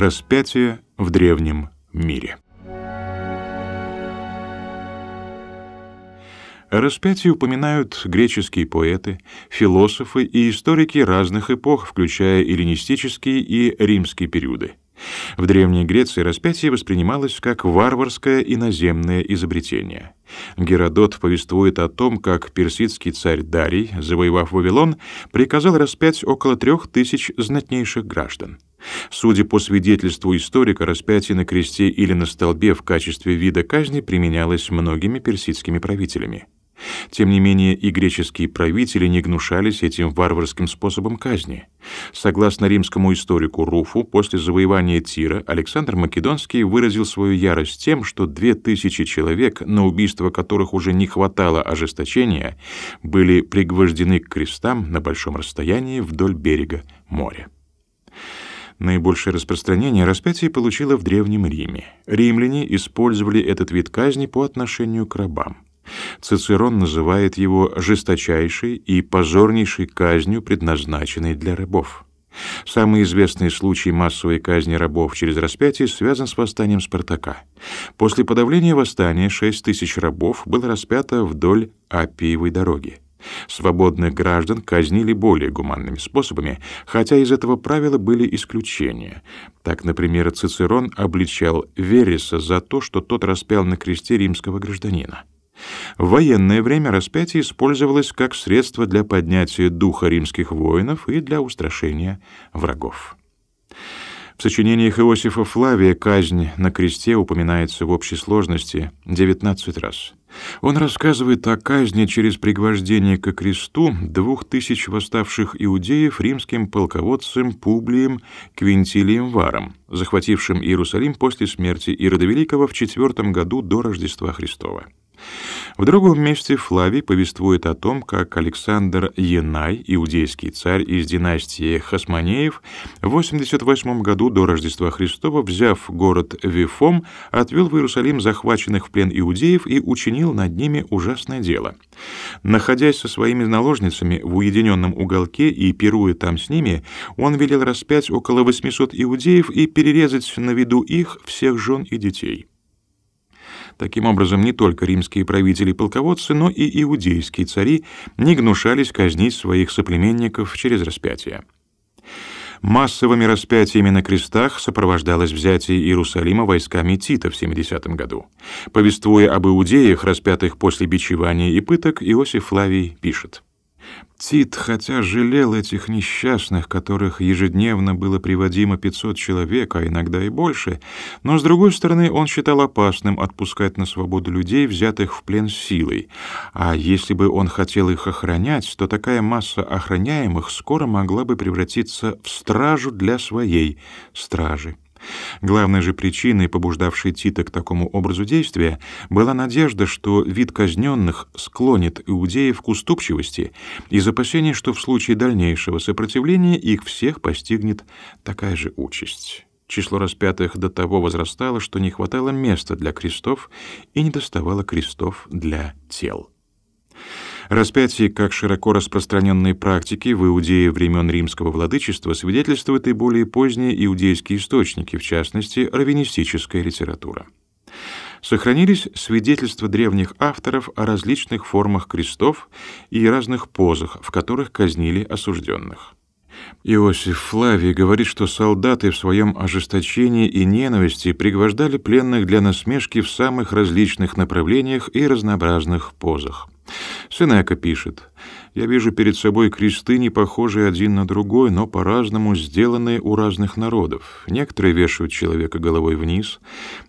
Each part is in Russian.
Распятие в древнем мире. О распятии упоминают греческие поэты, философы и историки разных эпох, включая эллинистические и римские периоды. В Древней Греции распятие воспринималось как варварское иноземное изобретение. Геродот повествует о том, как персидский царь Дарий, завоевав Вавилон, приказал распять около трех тысяч знатнейших граждан. Судя по свидетельству историка, распятие на кресте или на столбе в качестве вида казни применялось многими персидскими правителями. Тем не менее, и греческие правители не гнушались этим варварским способом казни. Согласно римскому историку Руфу, после завоевания Тира Александр Македонский выразил свою ярость тем, что две тысячи человек, на убийство которых уже не хватало ожесточения, были пригвождены к крестам на большом расстоянии вдоль берега моря. Наибольшее распространение распятие получило в Древнем Риме. Римляне использовали этот вид казни по отношению к рабам. Цицерон называет его жесточайшей и позорнейшей казнью, предназначенной для рабов. Самый известный случай массовой казни рабов через распятие связан с восстанием Спартака. После подавления восстания 6 тысяч рабов было распято вдоль Аппиевой дороги. Свободных граждан казнили более гуманными способами, хотя из этого правила были исключения. Так, например, Цицерон обличал Вереса за то, что тот распял на кресте римского гражданина. В военное время распятие использовалось как средство для поднятия духа римских воинов и для устрашения врагов. В сочинениях Иосифа Флавия казнь на кресте упоминается в общей сложности 19 раз. Он рассказывает о казни через пригвождение к кресту двух тысяч восставших иудеев римским полководцем Публием Квинтилием Варом, захватившим Иерусалим после смерти Ирода Великого в четвертом году до Рождества Христова. В другом месте Флавий повествует о том, как Александр Янай, иудейский царь из династии Хасмонеев, в 88 году до Рождества Христова, взяв город Вифом, отвел в Иерусалим захваченных в плен иудеев и учинил над ними ужасное дело. Находясь со своими наложницами в уединенном уголке и пируя там с ними, он велел распять около 800 иудеев и перерезать на виду их всех жен и детей. Таким образом, не только римские правители и полководцы, но и иудейские цари не гнушались казнить своих соплеменников через распятие. Массовыми распятиями на крестах сопровождалось взятие Иерусалима войсками Тита в 70 году. Повествуя об иудеях, распятых после бичевания и пыток, Иосиф Флавий пишет: Тит, хотя жалел этих несчастных, которых ежедневно было приводимо 500 человек, а иногда и больше, но, с другой стороны, он считал опасным отпускать на свободу людей, взятых в плен силой, а если бы он хотел их охранять, то такая масса охраняемых скоро могла бы превратиться в стражу для своей стражи. Главной же причиной, побуждавшей Тита к такому образу действия, была надежда, что вид казненных склонит иудеев к уступчивости из опасения, что в случае дальнейшего сопротивления их всех постигнет такая же участь. Число распятых до того возрастало, что не хватало места для крестов и не доставало крестов для тел. Распятие как широко распространенной практики в Иудее времен римского владычества свидетельствуют и более поздние иудейские источники, в частности, раввинистическая литература. Сохранились свидетельства древних авторов о различных формах крестов и разных позах, в которых казнили осужденных. Иосиф Флавий говорит, что солдаты в своем ожесточении и ненависти пригвождали пленных для насмешки в самых различных направлениях и разнообразных позах. Сенека пишет, «Я вижу перед собой кресты, не похожие один на другой, но по-разному сделанные у разных народов. Некоторые вешают человека головой вниз,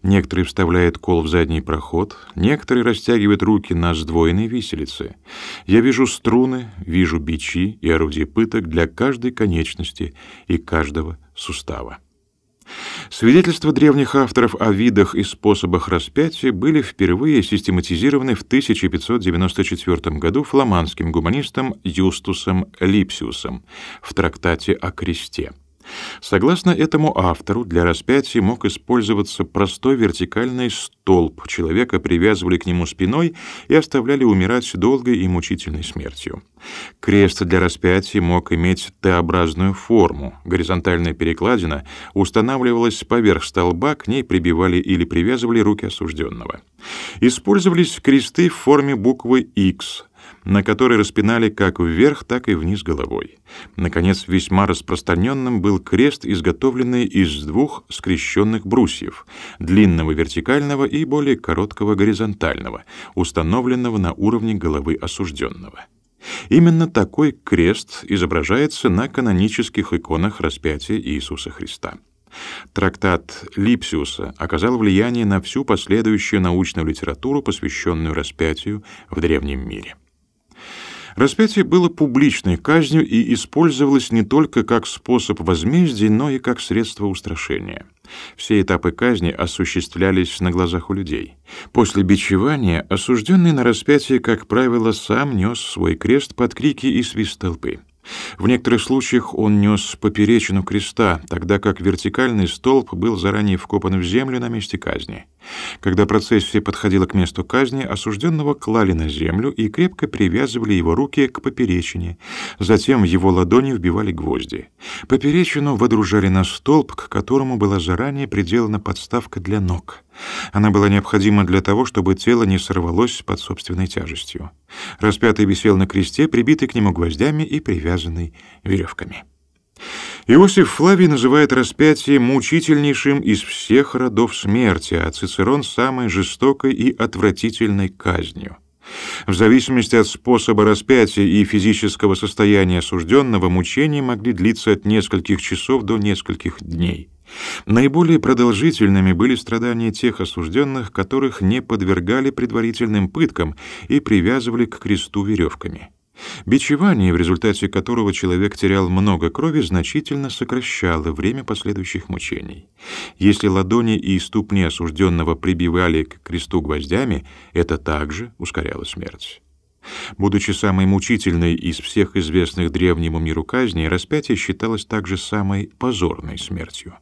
некоторые вставляют кол в задний проход, некоторые растягивают руки на сдвоенной виселице. Я вижу струны, вижу бичи и орудия пыток для каждой конечности и каждого сустава». Свидетельства древних авторов о видах и способах распятия были впервые систематизированы в 1594 году фламандским гуманистом Юстусом Липсиусом в трактате о кресте. Согласно этому автору, для распятия мог использоваться простой вертикальный столб. Человека привязывали к нему спиной и оставляли умирать долгой и мучительной смертью. Крест для распятия мог иметь Т-образную форму. Горизонтальная перекладина устанавливалась поверх столба, к ней прибивали или привязывали руки осужденного. Использовались кресты в форме буквы X на которой распинали как вверх, так и вниз головой. Наконец, весьма распространенным был крест, изготовленный из двух скрещенных брусьев, длинного вертикального и более короткого горизонтального, установленного на уровне головы осужденного. Именно такой крест изображается на канонических иконах распятия Иисуса Христа. Трактат Липсиуса оказал влияние на всю последующую научную литературу, посвященную распятию в древнем мире. Распятие было публичной казнью и использовалось не только как способ возмездия, но и как средство устрашения. Все этапы казни осуществлялись на глазах у людей. После бичевания осужденный на распятие, как правило, сам нес свой крест под крики и свист толпы. В некоторых случаях он нес поперечину креста, тогда как вертикальный столб был заранее вкопан в землю на месте казни. Когда процессия подходила к месту казни, осужденного клали на землю и крепко привязывали его руки к поперечине. Затем в его ладони вбивали гвозди. Поперечину водружали на столб, к которому была заранее приделана подставка для ног. Она была необходима для того, чтобы тело не сорвалось под собственной тяжестью. Распятый висел на кресте, прибитый к нему гвоздями и привязанный веревками. Иосиф Флавий называет распятие мучительнейшим из всех родов смерти, а Цицерон — самой жестокой и отвратительной казнью. В зависимости от способа распятия и физического состояния осужденного, мучения могли длиться от нескольких часов до нескольких дней. Наиболее продолжительными были страдания тех осужденных, которых не подвергали предварительным пыткам и привязывали к кресту веревками. Бичевание, в результате которого человек терял много крови, значительно сокращало время последующих мучений. Если ладони и ступни осужденного прибивали к кресту гвоздями, это также ускоряло смерть. Будучи самой мучительной из всех известных древнему миру казней, распятие считалось также самой позорной смертью.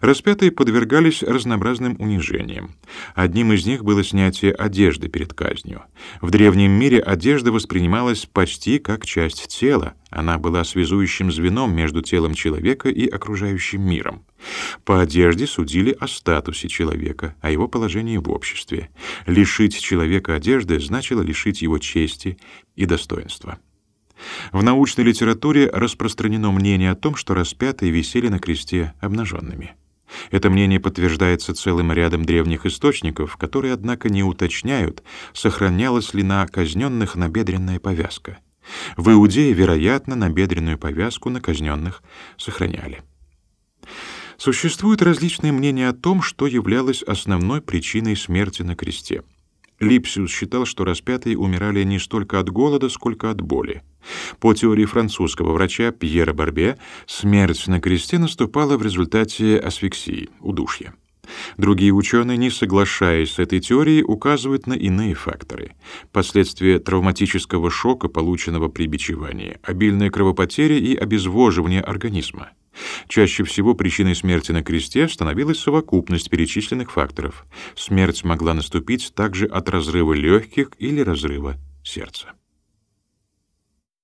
Распятые подвергались разнообразным унижениям. Одним из них было снятие одежды перед казнью. В древнем мире одежда воспринималась почти как часть тела. Она была связующим звеном между телом человека и окружающим миром. По одежде судили о статусе человека, о его положении в обществе. Лишить человека одежды значило лишить его чести и достоинства. В научной литературе распространено мнение о том, что распятые висели на кресте обнаженными. Это мнение подтверждается целым рядом древних источников, которые, однако, не уточняют, сохранялась ли на казненных набедренная повязка. В Иудее, вероятно, набедренную повязку на казненных сохраняли. Существуют различные мнения о том, что являлось основной причиной смерти на кресте. Липсиус считал, что распятые умирали не столько от голода, сколько от боли. По теории французского врача Пьера Барбе, смерть на кресте наступала в результате асфиксии, удушья. Другие ученые, не соглашаясь с этой теорией, указывают на иные факторы. Последствия травматического шока, полученного при бичевании, обильная кровопотеря и обезвоживание организма. Чаще всего причиной смерти на кресте становилась совокупность перечисленных факторов. Смерть могла наступить также от разрыва легких или разрыва сердца.